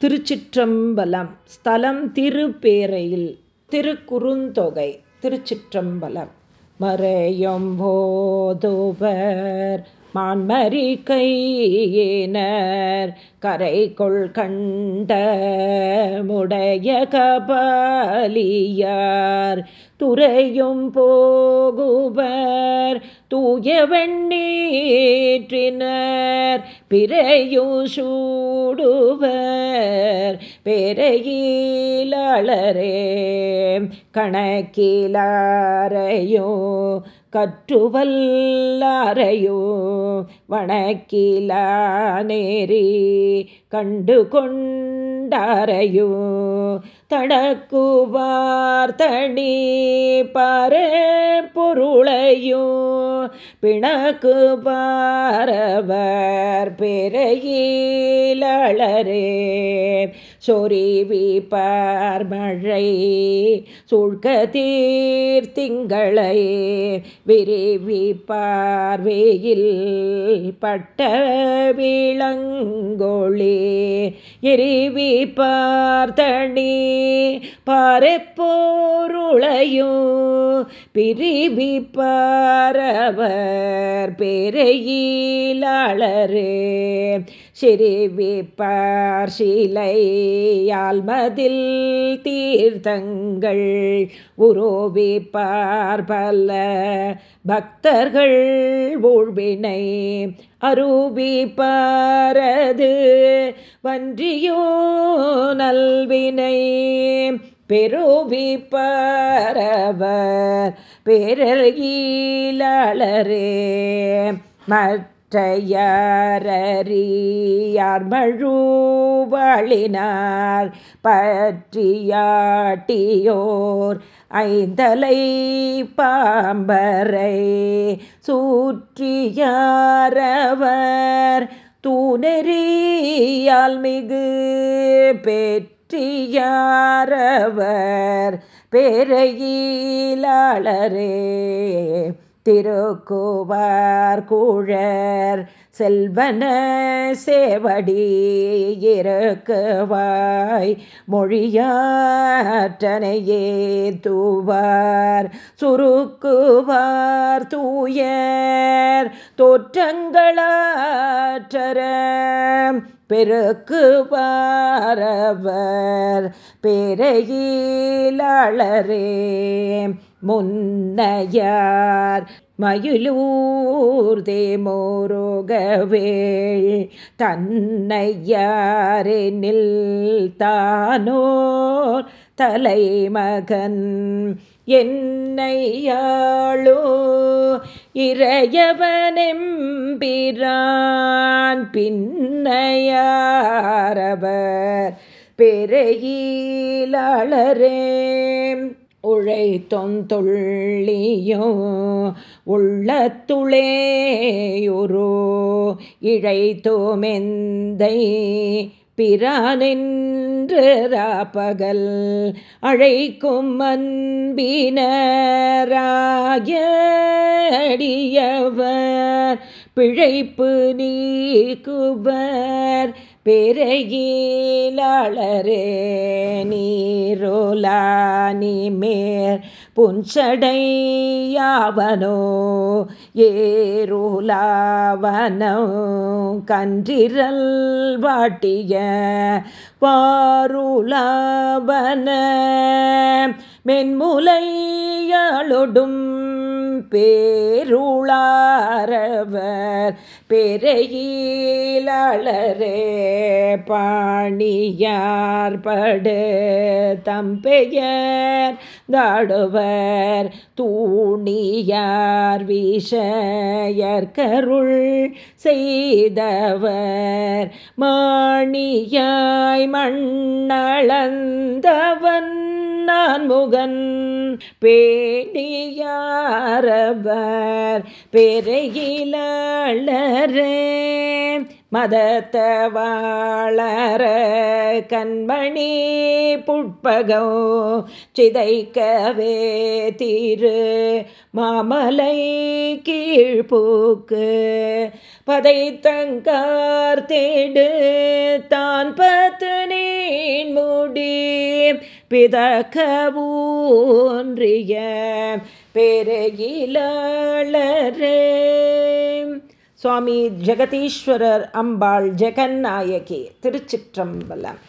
திருச்சிற்றம்பலம் ஸ்தலம் திருப்பேரையில் திருக்குறுந்தொகை திருச்சிற்றம்பலம். மறையும் போதுவர் மான்மரி கையினர் கரைகொள் கண்ட முடைய கபாலியார் துறையும் போகுவர் தூய வெண்ணீற்றினர் பிறையும் சூடுவர் பெரையிலரே கணக்கிலாரையோ கற்றுவல்லாரையோ வணக்கிலா நேரி கண்டு கொண்டாரையோ தடக்குவார்த்தடி தனி பொருளையும் பொருளையோ பிணக்கு பாரவர் பெரையிலரே சொரிவி பார்மழை சூழ்க தீர்த்திங்களை விரிவி பார்வையில் பட்ட விளங்கொழி எரிவி பார்த்தணி பாரப்போருளையும் பிரிவி பாரவர் பெரையிலரே சிறிவிப்பார் சிலையால் மதில் தீர்த்தங்கள் உரோவிப்பார் பல பக்தர்கள் ஊழ்வினை அருவிப்பாரது வன்றியோ நல்வினை. பெருவிப்பரவர் பேரல்கீழரே மற்ற ற்றையறியார் மழுவழினார் பற்றியாட்டியோர் ஐந்தலை பாம்பரை சூற்றியாரவர் தூணெறியால் மிகு பெற்றியாரவர் பேரையிலாளரே திருக்குவார் கூழர் செல்வன சேவடி இருக்குவாய் மொழியாற்றனையே தூவார் சுருக்குவார் தூயர் தோற்றங்களாற்றர பெருக்குவாரவர் பெரையிலரே முன்னையார் மயிலூர் தேமோரோகவேள் தன்னையாரெனில் தானோர் தலைமகன் என்னையாளோ இறையவனெம்பிரான் பின்னையாரவர் பெரையீலாளரே உழை தொந்தொள்ளியோ உள்ளத்துளேயுரோ இழைத்தோமெந்தை தோமெந்தை பிரானென்று அழைக்கும் அன்பினராயடியவர். பிழைப்பு நீக்குவர் பெரையிலரே நீரோலானி மேர் புஞ்சடையாவனோ ஏரோலாவனோ கன்றிரல் வாட்டிய பாருலாவன மென்முலையளொடும் பேருளாரவர் பெரையிலரே பாணியார்படு தம்பெயர் தாடுவர் தூணியார் விஷயற்கருள் செய்தவர் மாணியாய் மண்ணளந்தவன் நான் முகன். பேணியாரவர் பெரையிலரே மதத்தவாளர கண்மணி புட்பகோ சிதைக்கவே திரு மாமலை கீழ்பூக்கு பதை தங்கார் தேடு தான் பத்து நீன் முடி பிதக்கவூன்றிய பெருகிலரே சுவாமி ஜெகதீஸ்வரர் அம்பாள் ஜெகநாயகி திருச்சிற்றம்பலம்.